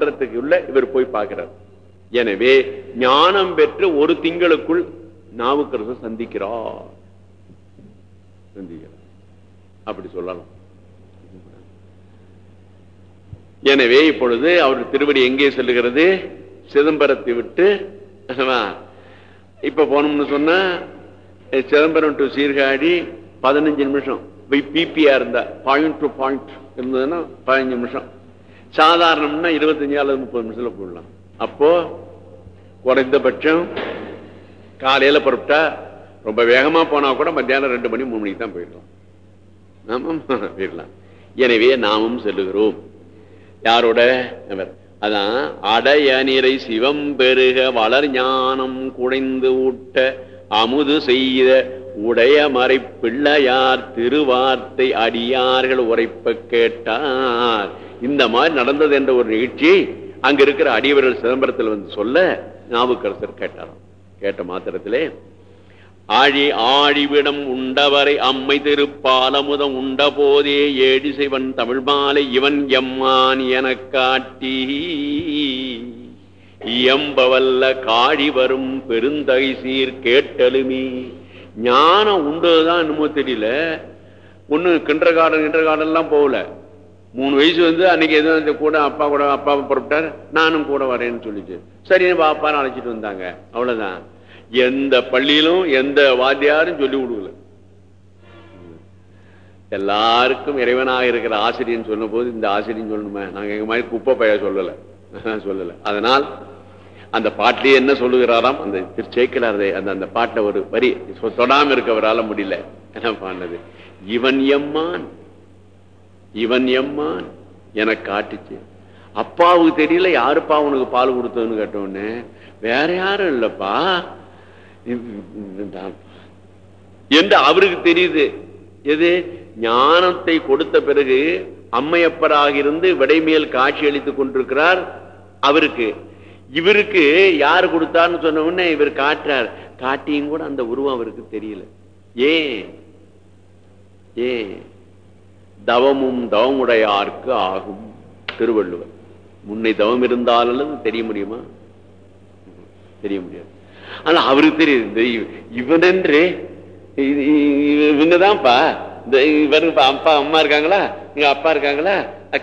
மன்றத்துக்கு உள்ள இவர் போய் பார்க்கிறார். எனவே ஞானம் பெற்று ஒரு திங்களுக்குள் நாவுக்கரசர் சந்திக்கிறார். சந்திக்கிறார். அப்படி சொல்லலாம். எனவே இப்பொழுது அவர் திருவடி எங்கே செல்லுகிறது? சிதம்பரத்தை விட்டு இப்ப போனோம்னு சொன்னா சிதம்பரம் டு சீர்காழி பதினஞ்சு நிமிஷம். பிபிஆ இருந்தா பாயிண்ட் டு பாயிண்ட் இருந்ததுன்னா பதினஞ்சு நிமிஷம். சாதாரணம்னா இருபத்தஞ்சு அல்லது முப்பது நிமிஷத்துல போடலாம் அப்போ குறைந்தபட்சம் காலையில புறப்பட்டா ரொம்ப வேகமா போனா கூட மத்தியானம் ரெண்டு மணி மூணு மணிக்கு தான் போயிடலாம். ஆமாம் போயிடலாம். எனவே நாமும் செல்லுகிறோம். யாரோட? அவர். அதான் அடைய நிறை சிவம் பெருக வளர் ஞானம் குடைந்து ஊட்ட அமுது செய்த உடைய மறை பிள்ளையார் திருவார்த்தை அடியார்கள் உரைப்ப கேட்டார். இந்த மாதிரி நடந்தது என்ற ஒரு நிகழ்ச்சி அங்க இருக்கிற அடியவர்கள் சிதம்பரத்தில் வந்து சொல்ல நாவுக்கரசர் கேட்டாராம். கேட்ட மாத்திரத்திலே ஆழி ஆழிவிடம் உண்டவரை அம்மை திருப்பாலமுதம் உண்ட போதே ஏடி செய்வன் தமிழ் மாலை இவன் எம்மான் எனக் காட்டி. இயம்பவல்ல காழி வரும் பெருந்தகை சீர் கேட்டலுமி. ஞானம் உண்டதுதான் என்னமோ தெரியல. ஒண்ணு கிண்டர் கார்டன் கிண்டர் கார்டன் எல்லாம் போகல. மூணு வயசு வந்து அன்னைக்கு எதுவும் இந்த கூட அப்பா கூட அப்பா புறப்பட்டார். நானும் கூட வரேன்னு சொல்லிச்சு. சரி பாப்பான்னு அழைச்சிட்டு வந்தாங்க. அவ்வளவுதான். எந்த பள்ளியிலும் எந்த வாத்தியாரும் சொல்லி கொடுக்கல. எல்லாருக்கும் இறைவனாக இருக்கிற ஆசிரியன் சொல்லும் போது இந்த ஆசிரியன் சொல்லணுமே. நாங்க எங்க மாதிரி குப்பை பைய சொல்லல. சொல்லல. அதனால் அந்த பாட்டிலேயே என்ன சொல்லுகிறாராம்? அந்த திருச்சேக்கலாரதை அந்த அந்த பாட்டை ஒரு வரி தொடாமல் தொடாம இருக்கவரால முடியல. என்ன பண்ணது இவன் எம்மான். இவன் எம்மான் எனக்கு காட்டுச்சு. அப்பாவுக்கு தெரியல யாருப்பா உனக்கு பால் கொடுத்ததுன்னு கேட்டோன்னு வேற யாரும் இல்லப்பா. என்று அவருக்கு தெரியுது எது ஞானத்தை கொடுத்த பிறகு அம்மையப்பராக இருந்து விடைமேல் காட்சி அளித்துக் கொண்டிருக்கிறார் அவருக்கு இவருக்கு யாரு கொடுத்தார்னு சொன்ன உடனே இவர் காட்டுறார் காட்டியும் கூட அந்த உருவம் அவருக்கு தெரியல ஏன் ஏன் தவமும் தவமுடையார்க்கு ஆகும் திருவள்ளுவர். முன்னை தவம் இருந்தாலும் தெரிய முடியுமா? தெரிய முடியாது. ஆனா அவருக்கு தெரியுது இந்த இவனென்று இவங்கதான்ப்பா இந்த இவருக்கு அப்பா அம்மா இருக்காங்களா? இங்க அப்பா இருக்காங்களா?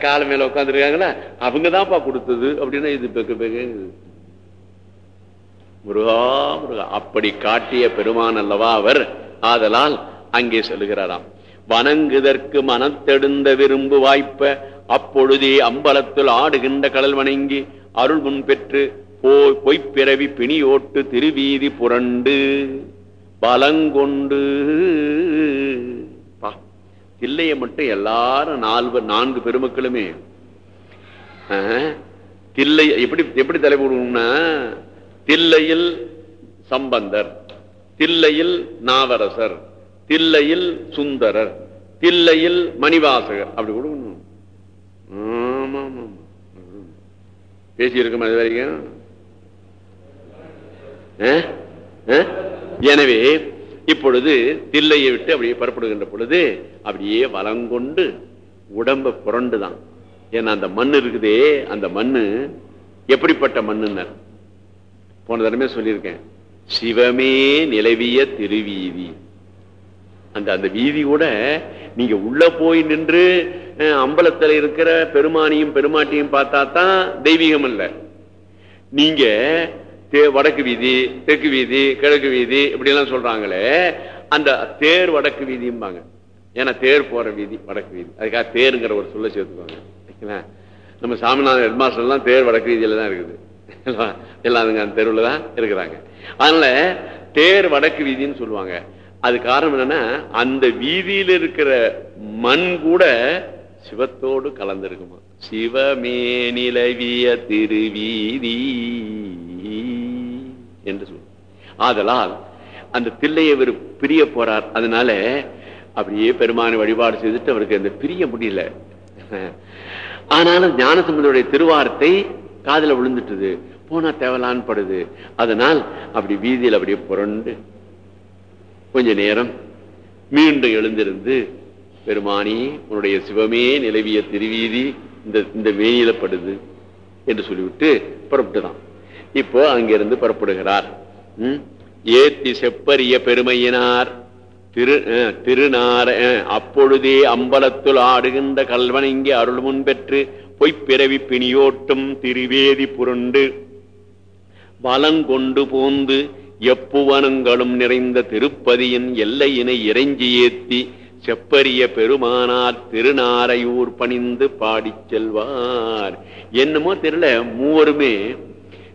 கால மேல உட்கார்ந்து இருக்காங்களா அவங்கதான்ப்பா கொடுத்தது அப்படின்னா இது பெக்கு பெக்கு. முருகா முருகா அப்படி காட்டிய பெருமான் அல்லவா அவர்? ஆதலால் அங்கே செல்கிறாராம் வணங்குதற்கு மனத்தெடுந்த விரும்பு வாய்ப்ப அப்பொழுதே அம்பலத்தில் ஆடுகின்ற கடல் வணங்கி அருள் முன் பெற்று போய் பொய்ப்பிறவி பிணியோட்டு திருவீதி புரண்டு. பலங்கொண்டு. தில்லைய தில்லையை மட்டும் எல்லாரும் நாலு நான்கு பெருமக்களுமே. தில்லை எப்படி எப்படி தலைப்படுவோம்னா தில்லையில் சம்பந்தர் தில்லையில் நாவரசர். தில்லையில் சுந்தரர் தில்லையில் மணிவாசகர் அப்படி கொடுக்கணும் ஆமா ஆமா ஆமா. அது வரைக்கும்? எனவே இப்பொழுது தில்லையை விட்டு அப்படியே புறப்படுகின்ற பொழுது அப்படியே வளங்கொண்டு உடம்ப புரண்டுதான். ஏன்னா அந்த மண் இருக்குதே அந்த மண்ணு எப்படிப்பட்ட மண்ணுன்னர்? போன தடவை சொல்லியிருக்கேன். சிவமே நிலவிய திருவீதி. அந்த அந்த வீதி கூட நீங்க உள்ள போய் நின்று அம்பலத்தில் இருக்கிற பெருமானியும் பெருமாட்டியும் பார்த்தா தான் தெய்வீகம் அல்ல நீங்க தே- வடக்கு வீதி தெற்கு வீதி கிழக்கு வீதி இப்படிலாம் சொல்றாங்களே அந்த தேர் வடக்கு வீதிம்பாங்க. ஏன்னா தேர் போற வீதி வடக்கு வீதி. அதுக்காக தேருங்கிற ஒரு சொல்ல சேர்த்துக்கோங்க. நம்ம சாமிநாதன் ஹெட்மாஸ்டர்லாம் தேர் வடக்கு வீதியில தான் இருக்குது. எல்லாம் எல்லாம் அதுங்க அந்த தெருவில் தான் இருக்கிறாங்க. அதனால தேர் வடக்கு வீதின்னு சொல்லுவாங்க. அது காரணம் என்னன்னா அந்த வீதியில் இருக்கிற மண் கூட சிவத்தோடு கலந்திருக்குமா? சிவமே நிலவிய திருவீதி என்று சொல்லு ஆதலால் அந்த பிள்ளையை இவர் பிரிய போறார். அதனால அப்படியே பெருமானை வழிபாடு செய்துட்டு அவருக்கு அந்த பிரிய முடியல. ஆனாலும் ஞானசம்பந்தருடைய திருவார்த்தை காதல விழுந்துட்டுது. போனா தேவலான்னு படுது. அதனால் அப்படி வீதியில் அப்படியே புரண்டு கொஞ்ச நேரம் மீண்டும் எழுந்திருந்து பெருமானி உன்னுடைய சிவமே நிலவிய திருவீதி இந்த இந்த மேயிலப்படுது என்று சொல்லிவிட்டு புறப்பட்டுதான். இப்போ அங்கிருந்து புறப்படுகிறார். ஏத்தி செப்பரிய பெருமையினார் திரு அஹ், திருநார அஹ், அப்பொழுதே அம்பலத்துள் ஆடுகின்ற கல்வன் இங்கே அருள் முன் பெற்று பொய்ப்பிறவி பிணியோட்டும் திருவேதி புரண்டு வலங்கொண்டு போந்து எப்புவனங்களும் நிறைந்த திருப்பதியின் எல்லையினை இறைஞ்சி ஏத்தி செப்பரிய பெருமானார் திருநாரையூர் பணிந்து பாடி செல்வார். என்னமோ தெரியல மூவருமே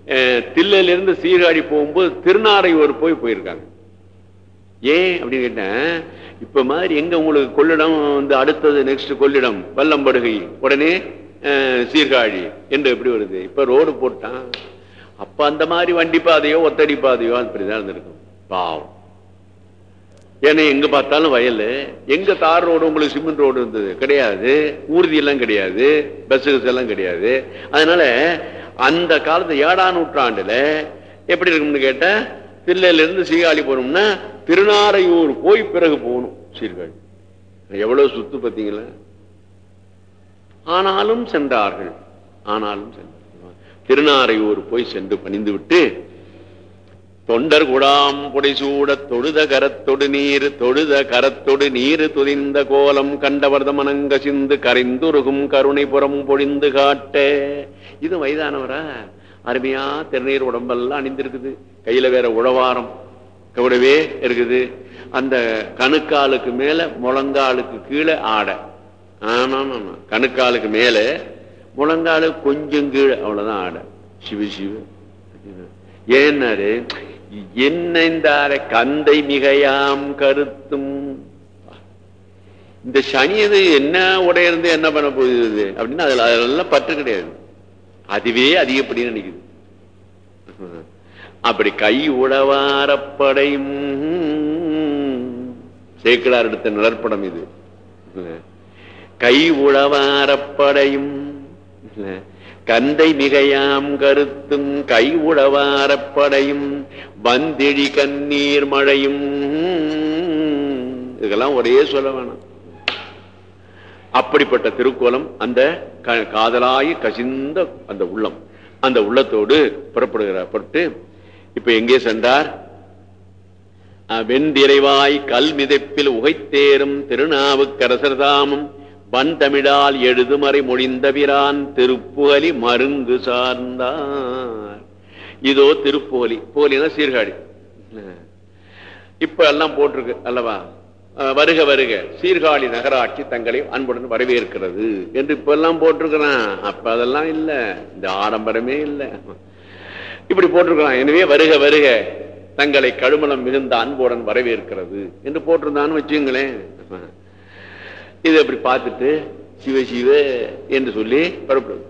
அஹ், சீர்காழி போகும்போது திருநாரையூர் போய் போயிருக்காங்க. ஏன் அப்படின்னு கேட்டேன் இப்ப மாதிரி எங்க உங்களுக்கு கொள்ளிடம் வந்து அடுத்தது நெக்ஸ்ட் கொள்ளிடம் வல்லம்படுகை உடனே சீர்காழி என்று எப்படி வருது? இப்ப ரோடு போட்டான். அப்ப அந்த மாதிரி வண்டி பாதையோ ஒத்தடி பாதையோ அப்படிதான் இருந்திருக்கும். பாவம். ஏன்னா எங்க பார்த்தாலும் வயல். எங்க தார் ரோடு உங்களுக்கு சிமெண்ட் ரோடு இருந்தது? கிடையாது. ஊர்தி எல்லாம் கிடையாது. பஸ்ஸுகள் எல்லாம் கிடையாது. அதனால அந்த காலத்து ஏழாம் நூற்றாண்டுல எப்படி இருக்கும்னு கேட்டா தில்லையில இருந்து சீகாழி போனோம்னா திருநாரையூர் போய் பிறகு போகணும் சீர்காழி. எவ்வளவு சுத்து பார்த்தீங்களா? ஆனாலும் சென்றார்கள். ஆனாலும் சென்றார்கள். திருநாரையூர் போய் சென்று பணிந்து விட்டு தொண்டர் குடாம் புடைசூட தொழுத கரத்தொடு நீர் தொழுத கரத்தொடு நீர் துதிந்த கோலம் கண்டவர்த மனங்க சிந்து கரைந்துருகும் கருணை புறம் பொழிந்து காட்ட. இது வயதானவரா? அருமையா திருநீர் உடம்பெல்லாம் அணிந்திருக்குது. கையில வேற உழவாரம் கூடவே இருக்குது. அந்த கணுக்காலுக்கு மேல முழங்காலுக்கு கீழே ஆடை. ஆமா ஆமா ஆமா. கணுக்காலுக்கு மேல முழங்காலு கொஞ்சம் கீழே. அவ்வளவுதான் ஆடை. சிவ சிவ. ஏன்னாரு என்னந்தார கந்தை மிகையாம் கருத்தும்? இந்த சனி அது என்ன உடையிருந்து என்ன பண்ண போகுது அப்படின்னா அதுல அதெல்லாம் பற்று கிடையாது. அதுவே அதிகப்படின்னு நினைக்குது. அப்படி கை உழவாரப்படையும் சேக்கிழார் எடுத்த நிழற்படம் இது. கை உழவாரப்படையும் கந்தை மிகையாம் கருத்தும் கை உழவாரப்படையும் வந்திழி கண்ணீர் மழையும். இதெல்லாம் ஒரே சொல்ல வேணாம். அப்படிப்பட்ட திருக்கோலம் அந்த காதலாய் கசிந்த அந்த உள்ளம். அந்த உள்ளத்தோடு புறப்படுகிறப்பட்டு இப்ப எங்கே சென்றார்? அஹ், வெண்திரைவாய் கல் மிதைப்பில் உகைத்தேரும் திருநாவுக்கரசர்தாமும் வன் தமிழால் எழுதுமறை மொழிந்தபிரான் திருப்புகலி மருங்கு சார்ந்தார். இதோ திருப்புகலி போலினா சீர்காழி. இப்ப எல்லாம் போட்டிருக்கு அல்லவா? வருக வருக. சீர்காழி நகராட்சி தங்களை அன்புடன் வரவேற்கிறது என்று இப்ப எல்லாம் போட்டிருக்கிறான். அப்ப அதெல்லாம் இல்ல. இந்த ஆடம்பரமே இல்லை. இப்படி போட்டிருக்கிறான். எனவே வருக வருக. தங்களை கழுமலம் மிகுந்த அன்புடன் வரவேற்கிறது என்று போட்டிருந்தான்னு வச்சுங்களேன். இது அப்படி பார்த்துட்டு சிவ சிவ என்று சொல்லி புறப்படும்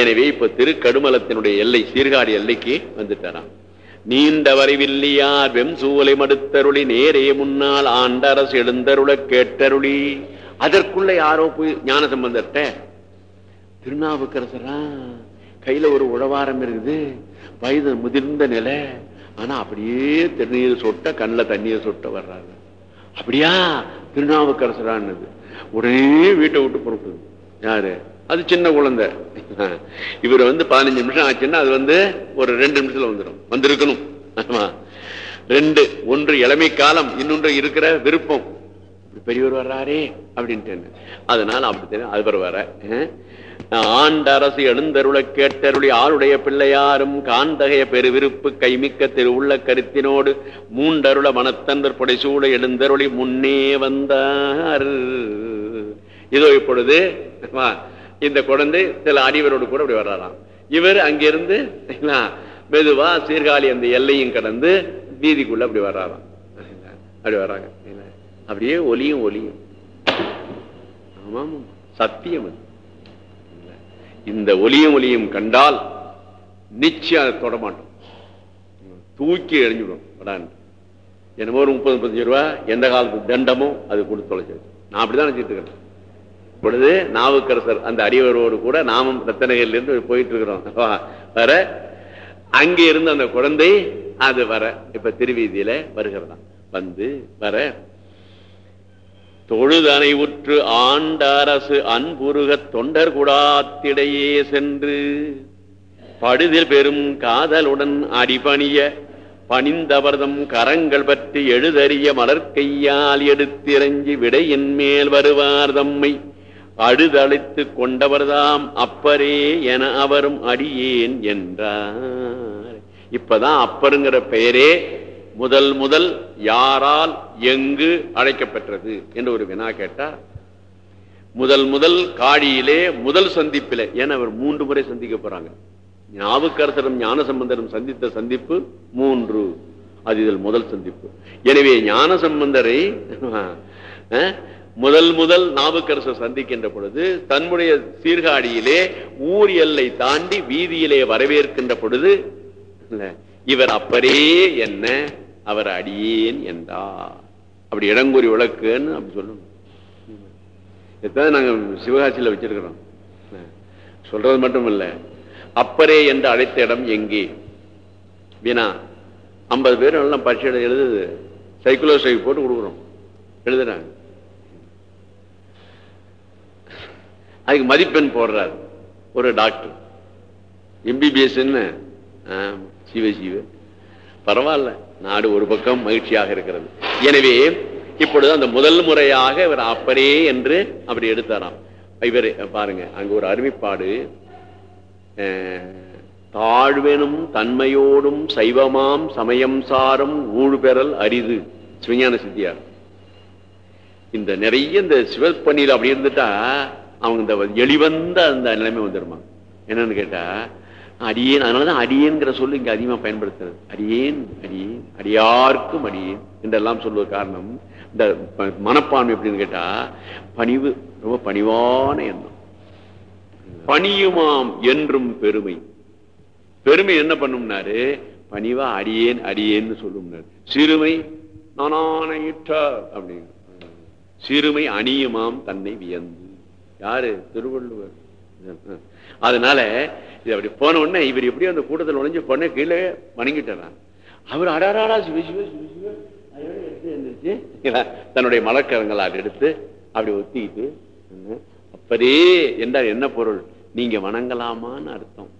எனவே இப்ப திருக்கடுமலத்தினுடைய எல்லை சீர்காழி எல்லைக்கு வந்துட்டாராம். நீண்ட வரைவில்லியார் வெம்சூலை மடுத்தருளி நேரே முன்னால் ஆண்டரசு எழுந்தருள கேட்டருளி. அதற்குள்ள யாரோ போய் ஞான சம்பந்தர்ட்ட திருநாவுக்கரசரா கையில ஒரு உழவாரம் இருக்குது வயது முதிர்ந்த நிலை ஆனா அப்படியே திருநீர் சொட்ட கண்ணில் தண்ணீர் சொட்ட வர்றாரு. அப்படியா திருநாவுக்கரசரான்னு உடனே வீட்டை விட்டு புறப்படுது யாரு? அது சின்ன குழந்தை. இவர் வந்து பதினஞ்சு நிமிஷம் ஆச்சுன்னா அது வந்து ஒரு ரெண்டு நிமிஷத்துல வந்துடும் வந்திருக்கணும். ஆமா. ரெண்டு ஒன்று இளமை காலம் இன்னொன்று இருக்கிற விருப்பம். பெரியவர் வர்றாரே அப்படின்ட்டு அதனால அப்படி தெரியும் அது வர ஆண்ட அரசு எழுந்தருளை கேட்டருளி ஆளுடைய பிள்ளையாரும் காந்தகைய பெருவிருப்பு கைமிக்க திருவுள்ள கருத்தினோடு மூண்டருள மனத்தந்தர் படைசூட எழுந்தருளி முன்னே வந்தார். இதோ இப்பொழுது இந்த குழந்தை சில அறிவரோடு கூட அப்படி வர்றாராம். இவர் அங்கிருந்து மெதுவா சீர்காழி அந்த எல்லையும் கடந்து வீதிக்குள்ள அப்படி வர்றாராம். அப்படி வர்றாங்க. அப்படியே ஒலியும் ஒலியும். ஆமாம் சத்தியம் அது. இந்த ஒலியும் ஒலியும் கண்டால் நிச்சயம் அதை தொட மாட்டோம். தூக்கி எறிஞ்சுடும் படான்னு என்னமோ ஒரு முப்பது முப்பத்தஞ்சு ரூபா எந்த காலத்து தண்டமோ அது கொடுத்து தொலைச்சிருக்கு நான் அப்படிதான் நினைச்சிட்டு இருக்கிறேன். இப்பொழுது நாவுக்கரசர் அந்த அடியவரோடு கூட நாமும் ரத்தனகிரில இருந்து போயிட்டு இருக்கிறோம் வர. அங்கே இருந்து அந்த குழந்தை அது வர. இப்ப திருவீதியில வருகிறதா? வந்து வர. தொழுதனை உற்று ஆண்ட அரசு அன்புருக தொண்டர் குடாத்திடையே சென்று படுதில் பெரும் காதலுடன் அடிபணிய பணிந்தவர்தம் கரங்கள் பற்றி எழுதறிய மலர்கையால் எடுத்திறங்கி விடையின் மேல் வருவார் தம்மை. அழுதழைத்து கொண்டவர்தாம் அப்பரே என அவரும் அடியேன் என்றார். இப்பதான் அப்பருங்கிற பெயரே முதல் முதல் யாரால் எங்கு அழைக்கப்பெற்றது என்று ஒரு வினா கேட்டார். முதல் முதல் காடியிலே முதல் சந்திப்பில ஏன்னா அவர் மூன்று முறை சந்திக்க போறாங்க. ஞாபகரசரும் ஞான சம்பந்தரும் சந்தித்த சந்திப்பு மூன்று. அது இதில் முதல் சந்திப்பு. எனவே ஞான சம்பந்தரை முதல் முதல் நாவுக்கரசர் சந்திக்கின்ற பொழுது தன்னுடைய சீர்காழியிலே ஊர் எல்லை தாண்டி வீதியிலே வரவேற்கின்ற பொழுது இவர் அப்பரே என்ன அவர் அடியேன் என்றார். அப்படி இடங்கூறி விளக்குன்னு அப்படி சொல்லணும். எத்தனை நாங்கள் சிவகாசியில் வச்சிருக்கிறோம். சொல்றது மட்டும் இல்லை. அப்பரே என்று அழைத்த இடம் எங்கே? வீணா ஐம்பது பேர் எல்லாம் பரிசு எழுதுது. சைக்குலோ சைக் போட்டு கொடுக்குறோம். எழுதுறாங்க. அதுக்கு மதிப்பெண் போடுறாரு. ஒரு டாக்டர். எம்பிபிஎஸ் சிவ சிவ. பரவாயில்ல. நாடு ஒரு பக்கம் மகிழ்ச்சியாக இருக்கிறது. எனவே இப்பொழுது அந்த முதல் முறையாக இவர் அப்பரே என்று அப்படி எடுத்தாராம். இவர் பாருங்க அங்க ஒரு அருமைப்பாடு. அஹ், தாழ்வெனும் தன்மையோடும் சைவமாம் சமயம் சாரும் ஊழ்பெறல் அரிது. சிவஞான சித்தியார். இந்த நிறைய இந்த சிவப்பணியில் அப்படி இருந்துட்டா அவங்க இந்த எளிவந்த அந்த நிலைமை வந்துருமா? என்னன்னு கேட்டா அடியேன் அதனாலதான் அடியேன்கிற சொல்லு இங்க அதிகமா பயன்படுத்துறது. அடியேன் அடியேன் அடியார்க்கும் அடியேன் என்றெல்லாம் சொல்லுவ காரணம் இந்த மனப்பான்மை எப்படின்னு கேட்டா பணிவு ரொம்ப பணிவான எண்ணம். பணியுமாம் என்றும் பெருமை. பெருமை என்ன பண்ணும்னாரு? பணிவா அடியேன் அடியேன்னு சொல்லும்னாரு. சிறுமை நானான இட்டார் அப்படின்னு. சிறுமை அணியுமாம் தன்னை வியந்து. யாரு? திருவள்ளுவர். அதனால இது அப்படி போன உடனே இவர் எப்படி அந்த கூட்டத்தில் நுழைஞ்சு பொண்ணை கீழே வணங்கிட்டாராம் அவர் அடாராடா சிவ சிவ சிவ சிவ தன்னுடைய மலக்கரங்களால் எடுத்து அப்படி ஒத்திக்கிட்டு அப்படியே என்றால் என்ன பொருள்? நீங்க வணங்கலாமான்னு அர்த்தம்.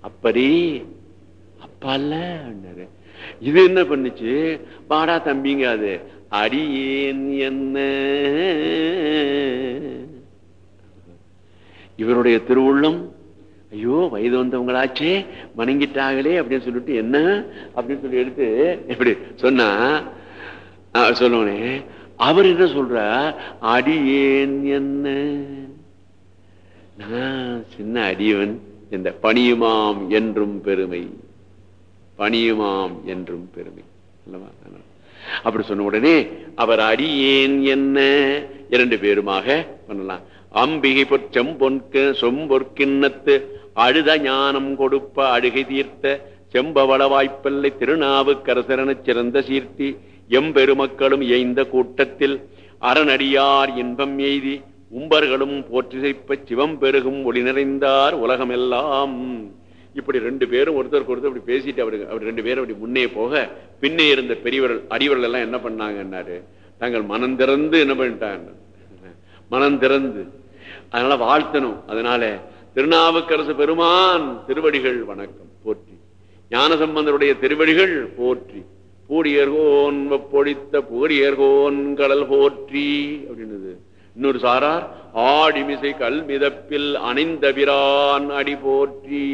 அப்படி அப்பல்ல இது என்ன பண்ணுச்சு? பாடா தம்பிங்க அது. அடியேன் என்ன? இவருடைய திருவுள்ளம் ஐயோ வயது வந்தவங்களாச்சே வணங்கிட்டாங்களே அப்படின்னு சொல்லிட்டு என்ன அப்படின்னு சொல்லி எடுத்து எப்படி சொன்னா சொல்லுவனே அவர் என்ன சொல்ற அடியேன் என்ன? நான் சின்ன அடியவன் இந்த பணியுமாம் என்றும் பெருமை. பணியுமாம் என்றும் பெருமை. அல்லவா? அப்படி சொன்ன உடனே அவர் அடியேன் என்ன? இரண்டு பேருமாக பண்ணலாம். அம்பிகை பொற்றம் பொன்கு சொம்பொற்கிண்ணத்து அழுத ஞானம் கொடுப்ப அழுகை தீர்த்த செம்பவள வாய்ப்பில்லை திருநாவுக்கரசரனச் சிறந்த சீர்த்தி எம்பெருமக்களும் எய்ந்த கூட்டத்தில் அரணடியார் இன்பம் எய்தி உம்பர்களும் போற்றிசைப்ப சிவம் பெருகும் ஒளி நிறைந்தார் உலகமெல்லாம். இப்படி ரெண்டு பேரும் ஒருத்தருக்கு ஒருத்தர் இப்படி பேசிட்டு அவரு அவர் ரெண்டு பேரும் அப்படி முன்னே போக பின்னே இருந்த பெரியவர்கள் அடிவர்கள் எல்லாம் என்ன பண்ணாங்கன்னாரு? தாங்கள் மனம் திறந்து என்ன பண்ணிட்டாங்க? மனம் திறந்து அதனால வாழ்த்தணும். அதனால திருநாவுக்கரசு பெருமான் திருவடிகள் வணக்கம். போற்றி. ஞானசம்பந்தருடைய திருவடிகள் போற்றி. பூடியர்கோன் பொழித்த பூடியர்கோன் கடல் போற்றி. அப்படின்னுது. இன்னொரு சாரார் ஆடிமிசை கல் மிதப்பில் அணிந்தபிரான் அடி போற்றி.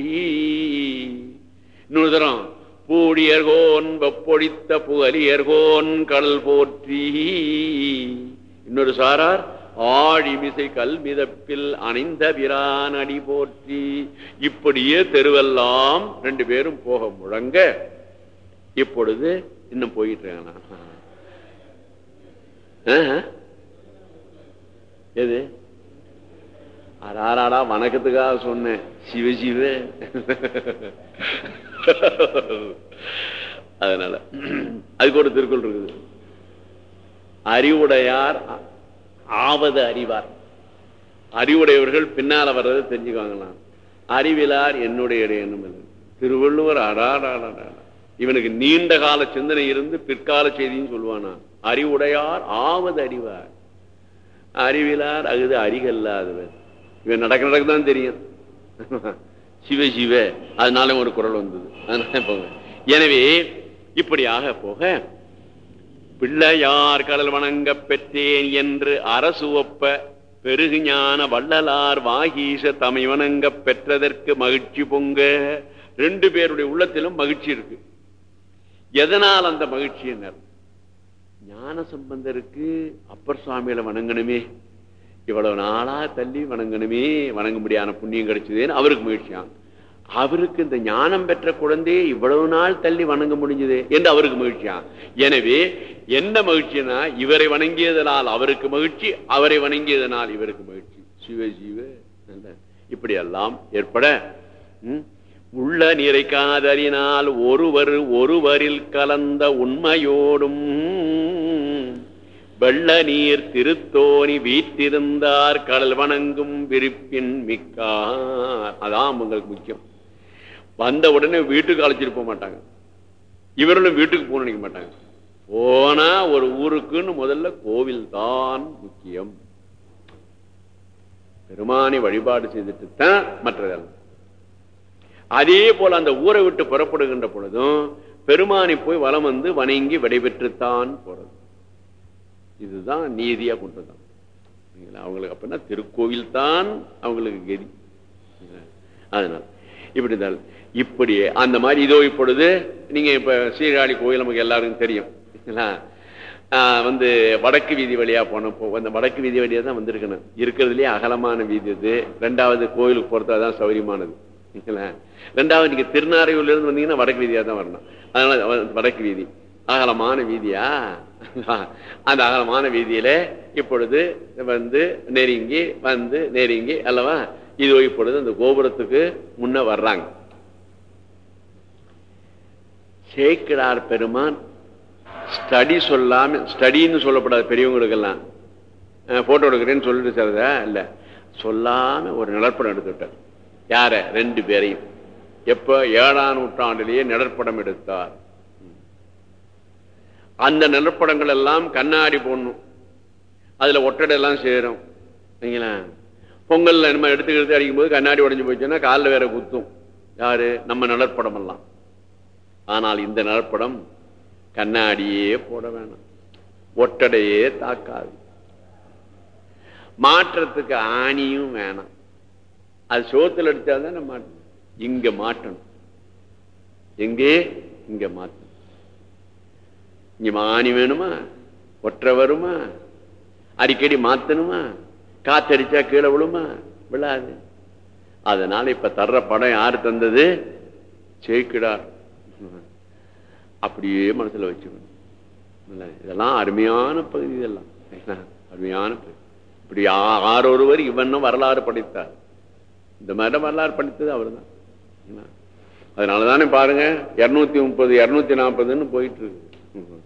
இன்னொரு தரம் பூடியர்கோன் பொழித்த புகலியர்கோன் கடல் போற்றி. இன்னொரு சாரார் ஆழிமிசை கல் மிதப்பில் அணிந்த விரான் அடி போற்றி. இப்படியே தெருவெல்லாம் ரெண்டு பேரும் போக முழங்க. இப்பொழுது இன்னும் போயிட்டு இருக்கானா ஆஹ். எது? அடாராடா வணக்கத்துக்காக சொன்னேன். சிவ சிவ. அதனால அதுக்கு ஒரு திருக்குள் இருக்குது. அறிவுடையார் ஆவது அறிவார். அறிவுடையவர்கள் பின்னால வர்றதை தெரிஞ்சுக்குவாங்களாம் அறிவிலார் என்னுடைய எண்ணம் திருவள்ளுவர் அடாடாடா இவனுக்கு நீண்ட கால சிந்தனை இருந்து பிற்கால செய்தின்னு சொல்லுவானா? அறிவுடையார் ஆவது அறிவார். அறிவிலார் அகுது அறிகல்லாதவர். இவன் நடக்க நடக்கதான் தெரியும். சிவ சிவ. அதனால ஒரு குரல் வந்தது. அதனால போங்க. எனவே இப்படியாக போக பிள்ளையார் கடல் வணங்க பெற்றேன் என்று அரசு ஒப்ப பெருகுஞான வள்ளலார் வாகீச தமை வணங்கப் பெற்றதற்கு மகிழ்ச்சி பொங்க. ரெண்டு பேருடைய உள்ளத்திலும் மகிழ்ச்சி இருக்கு. எதனால் அந்த மகிழ்ச்சி என்ன? ஞான சம்பந்தருக்கு அப்பர் சுவாமியில வணங்கணுமே. இவ்வளவு நாளா தள்ளி வணங்கணுமே. வணங்க முடியாத புண்ணியம் கிடைச்சதுன்னு அவருக்கு மகிழ்ச்சியான் அவருக்கு இந்த ஞானம் பெற்ற குழந்தையை இவ்வளவு நாள் தள்ளி வணங்க முடிஞ்சது என்று அவருக்கு மகிழ்ச்சியா? எனவே என்ன மகிழ்ச்சினா இவரை வணங்கியதனால் அவருக்கு மகிழ்ச்சி அவரை வணங்கியதனால் இவருக்கு மகிழ்ச்சி. சிவ சிவ இப்படி எல்லாம் ஏற்பட உள்ள உள்ள காதறினால் ஒருவர் ஒருவரில் கலந்த உண்மையோடும் வெள்ள நீர் திருத்தோணி வீட்டிருந்தார் கடல் வணங்கும் விருப்பின் மிக்கார். அதான் உங்களுக்கு முக்கியம். வந்த உடனே வீட்டுக்கு அழைச்சிட்டு போக மாட்டாங்க. இவர்களும் வீட்டுக்கு போகணும் நினைக்க மாட்டாங்க. போனா ஒரு ஊருக்குன்னு முதல்ல கோவில் தான் முக்கியம். பெருமானை வழிபாடு செய்துட்டு தான் மற்றதெல்லாம் அதே போல அந்த ஊரை விட்டு புறப்படுகின்ற பொழுதும் பெருமானை போய் வலம் வந்து வணங்கி விடைபெற்றுத்தான் போறது. இதுதான் நீதியா கொண்டுதான் அவங்களுக்கு அப்படின்னா திருக்கோவில் தான் அவங்களுக்கு கதி. அதனால இப்படிதான் இப்படி இப்படி அந்த மாதிரி இதோ இப்பொழுது நீங்க இப்ப சீர்காழி கோயில் நமக்கு எல்லாருக்கும் தெரியும். வந்து வடக்கு வீதி வழியா போனப்போ அந்த வடக்கு வீதி வழியா தான் வந்திருக்கணும். இருக்கிறதுலயே அகலமான வீதி இது. ரெண்டாவது கோயிலுக்கு போறது அதான் சௌரியமானது ரெண்டாவது நீங்க திருநாரையூர்ல இருந்து வந்தீங்கன்னா வடக்கு வீதியா தான் வரணும். அதனால வடக்கு வீதி. அகலமான வீதியா? அந்த அகலமான வீதியில இப்பொழுது வந்து நெருங்கி வந்து நெருங்கி அல்லவா? இது இப்பொழுது அந்த கோபுரத்துக்கு முன்ன வர்றாங்க. சேர்க்கிறார் பெருமான். ஸ்டடி சொல்லாம ஸ்டடின்னு சொல்லப்படாது பெரியவங்களுக்கெல்லாம். போட்டோ எடுக்கிறேன்னு சொல்லிட்டு சார் இல்ல. சொல்லாம ஒரு நிலப்படம் எடுத்துட்டார் யார? ரெண்டு பேரையும். எப்ப? ஏழாம் நூற்றாண்டிலேயே நிழற்படம் எடுத்தார். அந்த நிலப்படங்கள் எல்லாம் கண்ணாடி போடணும். அதுல ஒட்டடை எல்லாம் சேரும். சரிங்களா? பொங்கல்ல நம்ம எடுத்து எடுத்து அடிக்கும் போது கண்ணாடி உடஞ்சு போச்சுன்னா காலில் வேற குத்தும். யாரு? நம்ம நிழற்படம் எல்லாம் ஆனால் இந்த நிலப்படம் கண்ணாடியே போட வேணாம். ஒட்டடையே தாக்காது. மாற்றத்துக்கு ஆணியும் வேணாம். அது சோத்துல அடித்தால்தான் மாட்டணும். இங்க மாட்டணும். எங்கே? இங்க மாற்றணும் இங்க ஆணி வேணுமா? ஒற்றை வருமா? அடிக்கடி மாத்தணுமா? காத்தடிச்சா கீழே விழுமா? விழாது. அதனால இப்ப தர்ற படம் யாரு தந்தது? சேக்கிடார் அப்படியே மனசுல வச்சுக்கணும். இல்லை இதெல்லாம் அருமையான பகுதி இதெல்லாம். அருமையான பகுதி. இப்படி ஆ- ஆறொருவர் இவனும் வரலாறு படைத்தார். இந்த மாதிரி வரலாறு படித்தது அவர்தான். அதனால அதனாலதானே பாருங்க இருநூத்தி முப்பது இருநூத்தி நாற்பதுன்னு போயிட்டு இருக்கு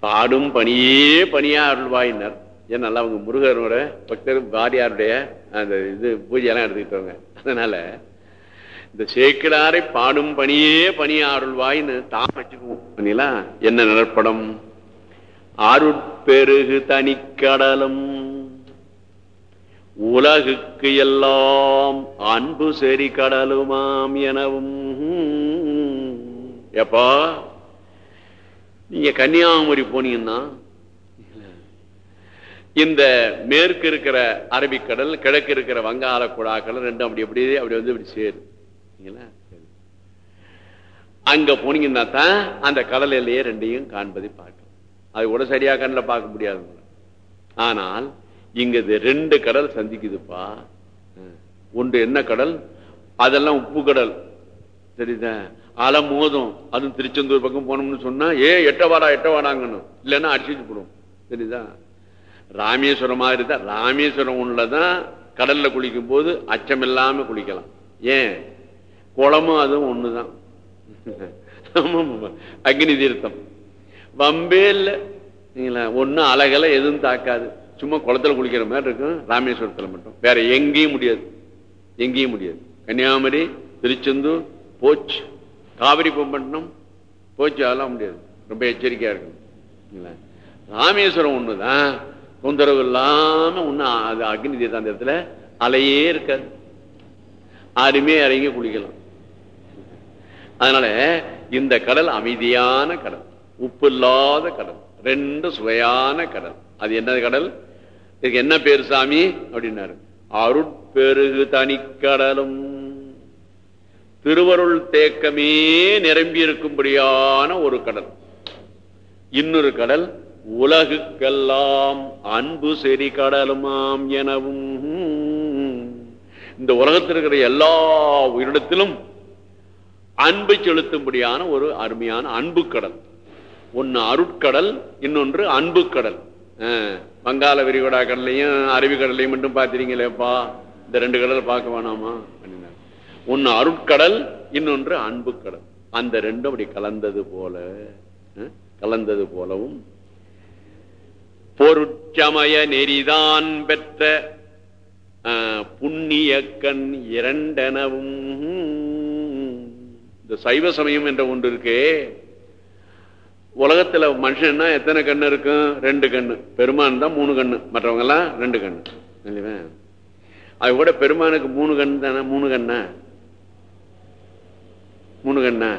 பாடும் பணியே பணியா அருள்வாயினர். ஏன் நல்லா அவங்க முருகரோட பக்தர் பாரியாருடைய அந்த இது பூஜையெல்லாம் எடுத்துக்கிட்டவங்க. அதனால இந்த சேக்கிடாரை பாடும் பணியே பணி அருள்வாயின்னு தான் வச்சுக்குவோம். என்ன நிலப்படம் அருட்பெருகு தனிக்கடலும். உலகுக்கு எல்லாம் அன்பு செறி கடலுமாம் எனவும். எப்பா? நீங்க கன்னியாகுமரி போனீங்கன்னா இந்த மேற்கு இருக்கிற அரபிக்கடல் கிழக்கு இருக்கிற வங்காள குழாக்கடல் ரெண்டும் அப்படி அப்படி அப்படி வந்து இப்படி சேரும். அங்க போனீங்கன்னா தான் அந்த கடல் எல்லையே ரெண்டையும் காண்பதை பார்க்கலாம். அது கூட சரியா கண்ணில் பார்க்க முடியாது ஆனால் இங்க இது ரெண்டு கடல் சந்திக்குதுப்பா. ஒன்று என்ன கடல்? அதெல்லாம் உப்பு கடல். தெரியுதா? அலை மோதும். அதுவும் திருச்செந்தூர் பக்கம் போனோம்னு சொன்னா ஏ எட்ட வாடா எட்ட இல்லைன்னா அடிச்சுட்டு போடும் தெரியுதா? ராமேஸ்வரம் மாதிரி தான். ராமேஸ்வரம் ஒண்ணுலதான் கடல்ல குளிக்கும் போது அச்சம் இல்லாம குளிக்கலாம். ஏன்? குளமும் அதுவும் ஒண்ணுதான். ஆமா, அக்னி தீர்த்தம். வம்பே இல்லை. சரிங்களா ஒன்னும் எதுவும் தாக்காது. சும்மா குளத்துல குளிக்கிற மாதிரி இருக்கும். ராமேஸ்வரத்துல மட்டும். வேற எங்கேயும் முடியாது. எங்கேயும் முடியாது. கன்னியாகுமரி திருச்செந்தூர் போச்சு காவிரி பொம்பட்டினம் போச்சு அதெல்லாம் முடியாது. ரொம்ப எச்சரிக்கையா இருக்கணும். சரிங்களா? ராமேஸ்வரம் தான் தொந்தரவு இல்லாம ஒண்ணு அது அக்னி தீர்த்தாந்தத்துல அலையே இருக்காது. யாருமே இறங்கி குளிக்கலாம். அதனால இந்த கடல் அமைதியான கடல் உப்பு இல்லாத கடல் ரெண்டு சுவையான கடல். அது என்ன கடல்? இதுக்கு என்ன பேரு சாமி? அப்படின்னாரு. அருட்பெருகு தனிக்கடலும். திருவருள் தேக்கமே நிரம்பி இருக்கும்படியான ஒரு கடல். இன்னொரு கடல் உலகுக்கெல்லாம் அன்பு செறி கடலுமாம் எனவும். இந்த உலகத்தில் இருக்கிற எல்லா உயிரிடத்திலும் அன்பை செலுத்தும்படியான ஒரு அருமையான அன்பு கடல் ஒன்னு அருட்கடல் இன்னொன்று அன்பு கடல் வங்காள விரிகுடா கடலையும் அருவிக்கடலையும் மட்டும் பார்த்திருங்களேப்பா இந்த ரெண்டு கடல் பார்க்க வேணாமா? அப்படின்னாரு. ஒன்னு அருட்கடல் இன்னொன்று அன்பு கடல் அந்த ரெண்டும் அப்படி கலந்தது போல கலந்தது போலவும். பொருட்சமய நெறிதான் பெற்ற அஹ், புண்ணிய கண் இரண்டெனவும் இந்த சைவ சமயம் என்ற ஒன்று இருக்கே. உலகத்துல மனுஷன்னா எத்தனை கண்ணு இருக்கும்? ரெண்டு கண்ணு. பெருமான் தான் மூணு கண்ணு. மற்றவங்க எல்லாம் ரெண்டு கண்ணு. இல்லையா? அது கூட பெருமானுக்கு மூணு கண் தானே? மூணு கண்ணா? மூணு கண்ணா?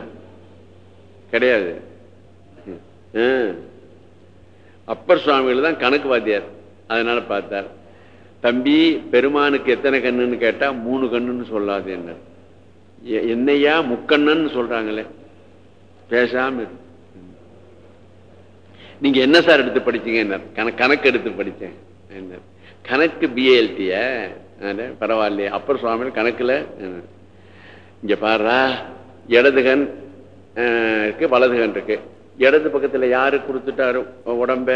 கிடையாது. ஆ. அப்பர் சுவாமிகள் தான் கணக்கு வாத்தியார். அதனால பார்த்தார். தம்பி பெருமானுக்கு எத்தனை கண்ணுன்னு கேட்டா மூணு கண்ணுன்னு சொல்லாது என்ன என்னையா முக்கண்ணன் சொல்றாங்களே? பேசாம நீங்க என்ன சார் எடுத்து படிச்சீங்க என்ன? கணக்கு எடுத்து படித்தேன் என்ன? கணக்கு பிஏஎல்டிய பரவாயில்லையே. அப்பர் சுவாமி கணக்குல இங்க பாடுறா இடதுகன் இருக்கு வலதுகன் இருக்கு. இடது பக்கத்துல யாரு கொடுத்துட்டாரு? உடம்ப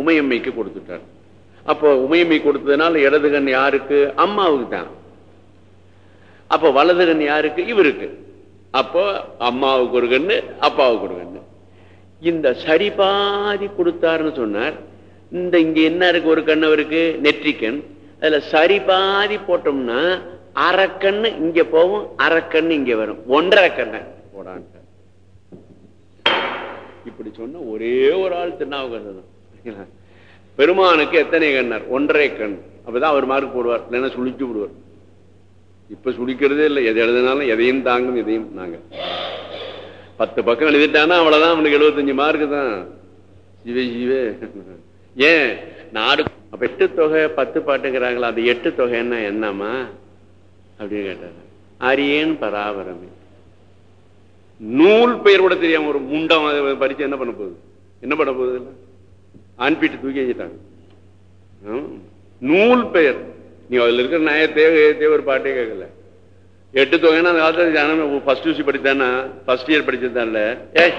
உமையம்மைக்கு கொடுத்துட்டாரு. அப்போ உமையம்மை கொடுத்ததுனால இடதுகன் யாருக்கு? அம்மாவுக்கு தான். அப்போ வலது கண் யாருக்கு? இவருக்கு. அப்போ அம்மாவுக்கு ஒரு கண்ணு அப்பாவுக்கு ஒரு கண்ணு. இந்த சரிபாதி கொடுத்தாருன்னு சொன்னார். இந்த இங்க என்ன இருக்கு? ஒரு கண் அவருக்கு நெற்றிக்கண். அதுல சரிபாதி போட்டோம்னா அரைக்கண்ணு இங்க போகும் அரைக்கண்ணு இங்க வரும். ஒன்றரை கண்ணு போடான்ட்டார் இப்படி சொன்ன ஒரே ஒரு ஆள் திருநாவுக்கரசர் தான் பெருமானுக்கு எத்தனை கண்ணார்? ஒன்றரை கண். அப்பதான் அவர் மார்க் போடுவார். இல்லைன்னா சுழிச்சு விடுவார் இப்ப சுழிக்கிறதே இல்லை. எது எழுதினாலும் எதையும் தாங்கும் எதையும் நாங்க பத்து பக்கம் எழுதிட்டானா அவ்வளவுதான் அவனுக்கு எழுபத்தஞ்சு மார்க்கு தான். சிவே சிவே. ஏன்? நாடு அப்ப எட்டு தொகை பத்து பாட்டுங்கிறாங்களா அது எட்டு தொகை என்ன என்னம்மா? அப்படின்னு கேட்டாரு அரியேன் பராபரமே. நூல் பெயர் கூட தெரியாம ஒரு முண்டம் அதை படிச்சு என்ன பண்ண போகுது? என்ன பண்ண போகுது? இல்ல ஆண்பிட்டு தூக்கி வச்சுட்டாங்க. நூல் பெயர். நீ அதுல இருக்கிற நியாயத்தையோ ஏத்தையோ ஒரு பாட்டே கேட்கல. எட்டு தொகைன்னா அந்த காலத்துல ஜனம் ஃபர்ஸ்ட் யூசி படித்தானா ஃபர்ஸ்ட் இயர் படிச்சதுதான்ல ஏ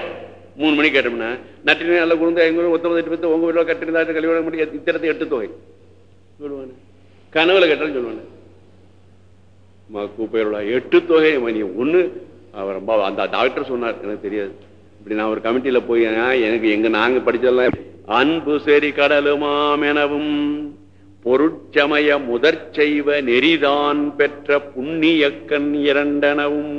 மூணு மணிக்கு கேட்டோம்னா நட்டினி நல்ல குழந்தை எங்க ஊர் ஒத்தொன்பது எட்டு பத்து உங்க வீட்டில் கட்டிருந்தா கல்வியோட முடியும் இத்தரத்தை எட்டு தொகை. சொல்லுவானு. கனவுல கேட்டாலும் சொல்லுவானு. கூப்பையோட எட்டு தொகை நீ ஒண்ணு அவர் ரொம்ப அந்த டாக்டர் சொன்னார் எனக்கு தெரியாது. இப்படி நான் ஒரு கமிட்டியில போய் எனக்கு எங்க நாங்க படிச்சதெல்லாம் அன்பு சரி கடலுமாம் எனவும். பொருட்சமய முதற் செய்வ நெறிதான் பெற்ற புண்ணியக்கண் இரண்டனவும்.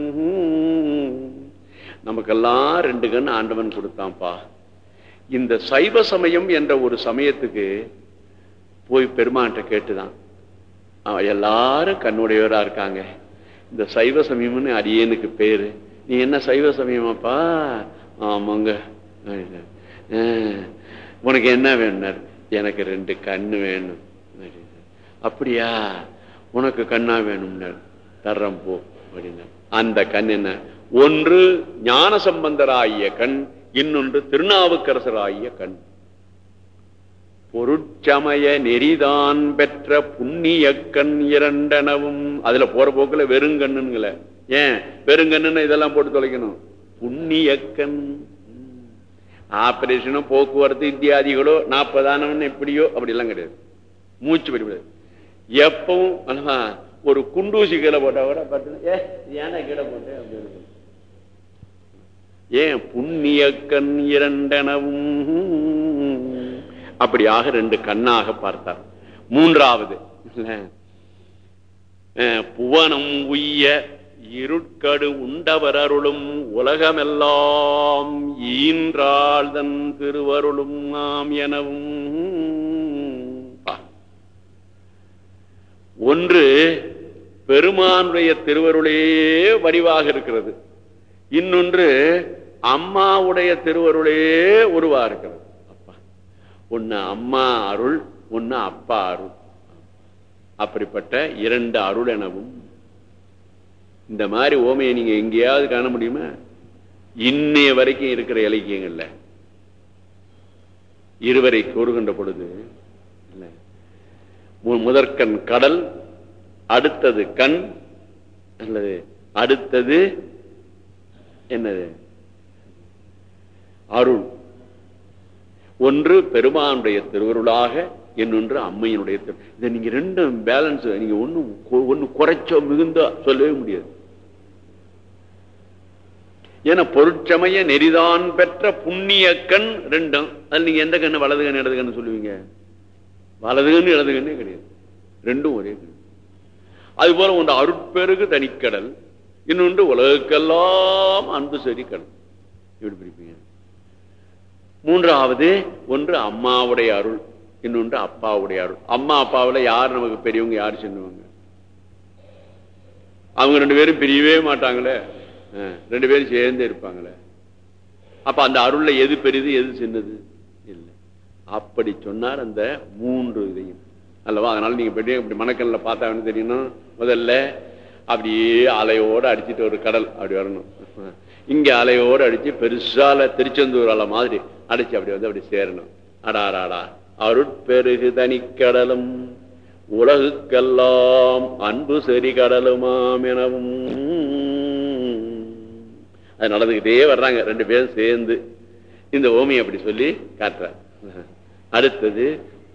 நமக்கெல்லாம் ரெண்டு கண் ஆண்டவன் கொடுத்தான்ப்பா. இந்த சைவ சமயம் என்ற ஒரு சமயத்துக்கு போய் பெருமான்கிட்ட கேட்டுதான். அவன் எல்லாரும் கண்ணுடையவரா இருக்காங்க. இந்த சைவ சமயம்னு அடியனுக்கு பேரு. நீ என்ன சைவ சமயமாப்பா? ஆமாங்க. உனக்கு என்ன வேணும்னார்? எனக்கு ரெண்டு கண்ணு வேணும். அப்படியா? உனக்கு கண்ணா வேணும்னார் தர்றம் போ அப்படின்னார் அந்த கண் என்ன? ஒன்று ஞான சம்பந்தராகிய கண் இன்னொன்று திருநாவுக்கரசராகிய கண். பொருட்சமய நெறிதான் பெற்ற புண்ணிய கண் இரண்டனவும். அதுல போற போக்குல வெறுங்கண்ணுங்கள ஏன்? வெறுங்கண்ணுன்னு இதெல்லாம் போட்டு தொலைக்கணும். புண்ணிய கண். ஆபரேஷனோ போக்குவரத்து இத்தியாதிகளோ நாற்பதானவன் எப்படியோ அப்படி எல்லாம் கிடையாது. மூச்சு படிப்பது எப்பவும் ஒரு குண்டூசி கீழே போட்டா கூட பார்த்து ஏ ஏன்னா கீழே போட்டேன் அப்படின்னு ஏன் புண்ணிய கண் இரண்டனவும்? அப்படியாக ரெண்டு கண்ணாக பார்த்தார். மூன்றாவது அஹ், புவனம் உய்ய இருட்கடு உண்டவர் அருளும் உலகமெல்லாம் ஈன்றாள்தன் திருவருளும் நாம் எனவும் பா. ஒன்று பெருமானுடைய திருவருளே வடிவாக இருக்கிறது. இன்னொன்று அம்மாவுடைய திருவருளே உருவா இருக்கிறது. அப்பா. ஒன்னு அம்மா அருள் ஒன்னு அப்பா அருள். அப்படிப்பட்ட இரண்டு அருள் எனவும். இந்த மாதிரி ஓமையை நீங்க எங்கேயாவது காண முடியுமா? இன்னைய வரைக்கும் இருக்கிற இலக்கியங்கள்ல. இருவரை கூறுகின்ற பொழுது முதற்கண் கடல் அடுத்தது கண் அல்லது அடுத்தது என்னது? அருள். ஒன்று பெருமானுடைய திருவருளாக இன்னொன்று அம்மையினுடைய திரு இதை நீங்க ரெண்டும் பேலன்ஸ் நீங்க ஒண்ணு ஒண்ணு குறைச்சோ மிகுந்தோ சொல்லவே முடியாது. ஏன்னா பொருட்சமய நெறிதான் பெற்ற புண்ணிய கண் ரெண்டும். அது நீங்க எந்த கண்ணு வலது கண் இடது கண்ணு சொல்லுவீங்க? வலதுகன்னு கண்ணு கிடையாது. ரெண்டும் ஒரே அது போல ஒன்று அருட்பெருகு தனிக்கடல் இன்னொன்று உலகக்கெல்லாம் அன்பு சரி கடல். எப்படி பிரிப்பீங்க? மூன்றாவது ஒன்று அம்மாவுடைய அருள் இன்னொன்று அப்பாவுடைய அருள். அம்மா அப்பாவுல யார் நமக்கு பெரியவங்க யார் சின்னவங்க? அவங்க ரெண்டு பேரும் பிரியவே மாட்டாங்களே. ரெண்டு பேரும் சேர்ந்தே இருப்பாங்களே. அப்ப அந்த அருள்ல எது பெரிது எது சின்னது? அப்படி சொன்னார் அந்த மூன்று இதையும். அல்லவா? அதனால நீங்க பெரிய இப்படி மணக்கல்ல பார்த்தா என்ன தெரியணும் முதல்ல அப்படியே அலையோடு அடிச்சிட்டு ஒரு கடல் அப்படி வரணும். இங்க அலையோட அடிச்சு பெருசால திருச்செந்தூர் அலை மாதிரி அடிச்சு அப்படி வந்து அப்படி சேரணும். அடாராடா அருட்பெருகு தனிக்கடலும் உலகுக்கெல்லாம் அன்பு செறி கடலுமாம் எனவும். அது நடந்துகிட்டே வர்றாங்க. ரெண்டு பேரும் சேர்ந்து இந்த ஓமியை அப்படி சொல்லி காட்டுறார். அடுத்தது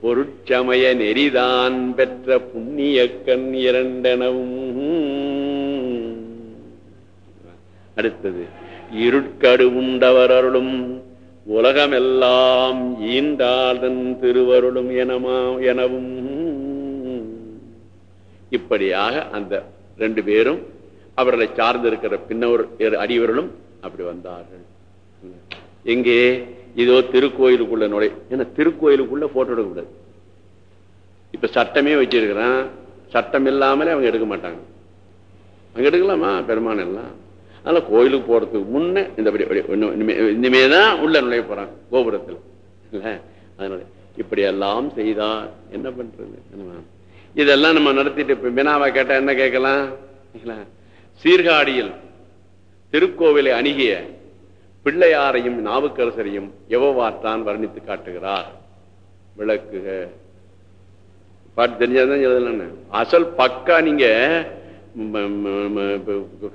பொருட்சமய நெறிதான் பெற்ற புண்ணிய கண் இரண்டெனவும். அடுத்தது இருட்கடு உண்டவர் அருளும் உலகமெல்லாம் ஈண்டாதன் திருவருளும் எனமா எனவும். இப்படியாக அந்த ரெண்டு பேரும் அவர்களை சார்ந்திருக்கிற பின்னவர் அடியவர்களும் அப்படி வந்தார்கள். எங்கே? இதோ திருக்கோயிலுக்குள்ள நுழை ஏன்னா திருக்கோயிலுக்குள்ள போட்டோ எடுக்கக்கூடாது. இப்ப சட்டமே வச்சிருக்கிறான். சட்டம் இல்லாமலே அவங்க எடுக்க மாட்டாங்க. அங்க எடுக்கலாமா? பெருமான் எல்லாம். அதனால கோயிலுக்கு போறதுக்கு முன்னே இந்த இன்னும் இனிமே- இனிமே தான் உள்ள நுழைய போறாங்க கோபுரத்தில். இல்லை? அதனால இப்படி எல்லாம் செய்தார் என்ன பண்றது? இதெல்லாம் நம்ம நடத்திட்டு இப்ப வினாவை கேட்டா என்ன கேட்கலாம்? இல்லைங்களா? சீர்காழியில் திருக்கோவிலை அணுகிய பிள்ளையாரையும் நாவுக்கரசரையும் எவ்வவாற்றான் வர்ணித்து காட்டுகிறார். விளக்குக. பாட்டு தெரிஞ்சாதான் எழுதலாம் அசல் பக்கா நீங்க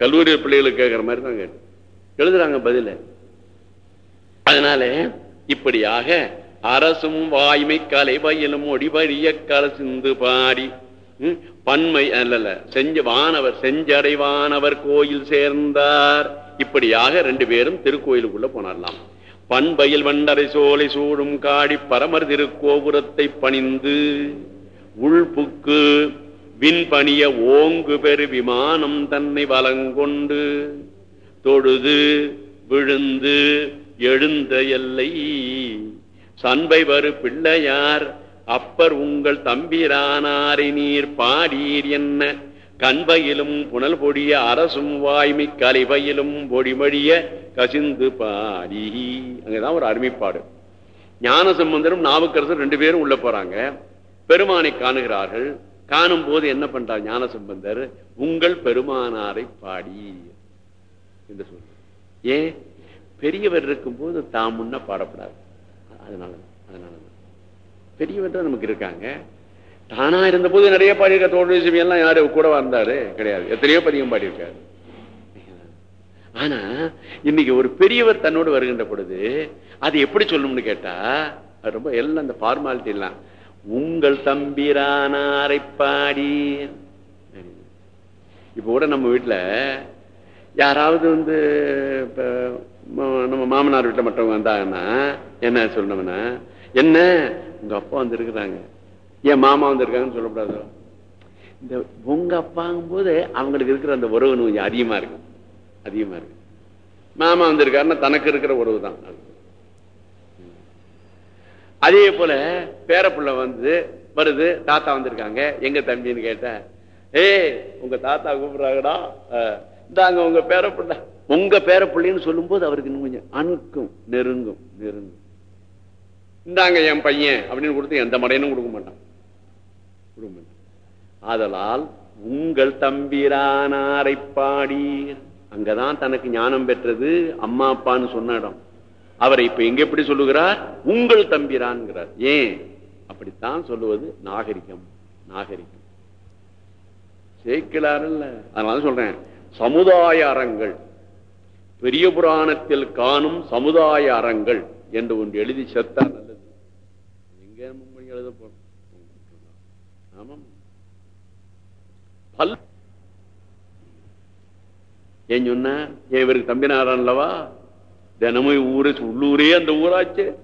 கல்லூரி பிள்ளைகளுக்கு கேட்கிற மாதிரி தான் கேட்டு எழுதுறாங்க பதில. அதனால இப்படியாக அரசும் வாய்மை கலை வயலும் ஒடிபடிய கலசிந்து பாடி பன்மை அல்ல செஞ்ச வானவர் செஞ்சடைவானவர் கோயில் சேர்ந்தார். இப்படியாக ரெண்டு பேரும் திருக்கோயிலுக்குள்ள போனாரலாம் பண்பையில் வண்டரை சோலை சூடும் காடி பரமர் திருக்கோபுரத்தை பணிந்து உள்புக்கு விண்பணிய ஓங்கு பெரு விமானம் தன்னை வலங்கொண்டு தொழுது விழுந்து எழுந்த எல்லை சண்பை வரு பிள்ளையார் அப்பர் உங்கள் தம்பிரானாரை நீர் பாடீர் என்ன? கண்பையிலும் புனல் பொடிய அரசும் வாய்மை கலைபையிலும் பொடிமொழிய கசிந்து பாடி அங்கதான் ஒரு அருமைப்பாடு. ஞான சம்பந்தரும் நாவுக்கரசர் ரெண்டு பேரும் உள்ள போறாங்க. பெருமானை காணுகிறார்கள். காணும் போது என்ன பண்றார் ஞான சம்பந்தர் உங்கள் பெருமானாரை பாடி என்று சொல்ற ஏன்? பெரியவர் இருக்கும்போது தாம் முன்ன பாடப்படாது. அதனால அதனால பெரியவர் தான் நமக்கு இருக்காங்க. தானா இருந்த போது நிறைய பாடியிருக்க தோழி எல்லாம் யாரு? கூட வந்தாரு. கிடையாது. எத்தனையோ பதிகம் பாடியிருக்காரு. ஆனா இன்னைக்கு ஒரு பெரியவர் தன்னோடு வருகின்ற பொழுது அது எப்படி சொல்லணும்னு கேட்டா ரொம்ப எல்லாம் அந்த ஃபார்மாலிட்டி எல்லாம். உங்கள் தம்பிரானாரை பாடி இப்ப கூட நம்ம வீட்டுல யாராவது வந்து இப்போ நம்ம மாமனார் வீட்டில் மற்றவங்க வந்தாங்கன்னா என்ன சொல்லணும்னா என்ன? உங்க அப்பா வந்திருக்கிறாங்க. ஏன் மாமா வந்திருக்காங்கன்னு சொல்லக்கூடாதோ? இந்த உங்க அப்பாங்கும் போது அவங்களுக்கு இருக்கிற அந்த உறவு கொஞ்சம் அதிகமா இருக்கு. அதிகமா இருக்கு. மாமா வந்திருக்காருன்னா தனக்கு இருக்கிற உறவு தான். அதே போல பேரப்புள்ள வந்து வருது தாத்தா வந்திருக்காங்க. எங்க தம்பின்னு கேட்ட ஏய் உங்க தாத்தா கூப்பிடுறாங்கடா. இந்தாங்க உங்க பேரப்புள்ள உங்க பேரப்பிள்ளைன்னு சொல்லும்போது அவருக்கு இன்னும் கொஞ்சம் அணுக்கும் நெருங்கும் நெருங்கும். இந்தாங்க என் பையன் அப்படின்னு கொடுத்து எந்த மடையனும் கொடுக்க மாட்டான். கொடுக்க மாட்டான். ஆதலால் உங்கள் தம்பிரானாரை பாடி அங்கதான் தனக்கு ஞானம் பெற்றது அம்மா அப்பான்னு சொன்ன இடம். அவரை இப்ப எங்க எப்படி சொல்லுகிறார்? உங்கள் தம்பிரான்கிறார். ஏன்? அப்படித்தான் சொல்லுவது நாகரிகம் நாகரிகம். சேர்க்கிறார் இல்ல. அதனால சொல்றேன். சமுதாய அறங்கள். பெரிய புராணத்தில் காணும் சமுதாய அறங்கள் என்று ஒன்று எழுதி செத்தான் நம்ம எழுத ஆமாம். பல். ஏன் சொன்ன? ஏன் இவருக்கு தம்பினாரான் அல்லவா? தினமும் ஊரே உள்ளூரே அந்த ஊராச்சு.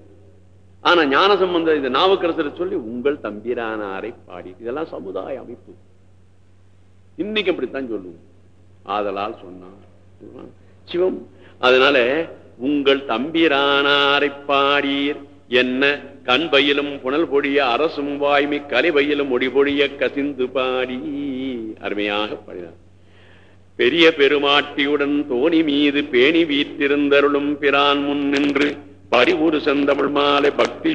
ஆனா ஞான சம்பந்தம் இந்த நாவுக்கரசரை சொல்லி உங்கள் தம்பிரானாரை பாடி. இதெல்லாம் சமுதாய அமைப்பு. இன்னைக்கு அப்படித்தான் சொல்லுவோம். ஆதலால் சொன்னான் சிவம் அதனால உங்கள் தம்பிரானாரை பாடீர். என்ன? கண்பையிலும் புனல் பொடிய அரசும் வாய்மை கலைபையிலும் ஒடிபொழிய கசிந்து பாடி. அருமையாக பாடினார். பெரிய பெருமாட்டியுடன் தோணி மீது பேணி வீற்றிருந்தருளும் பிரான் முன் நின்று பரிவுறு செந்தமிழ் மாலை பக்தி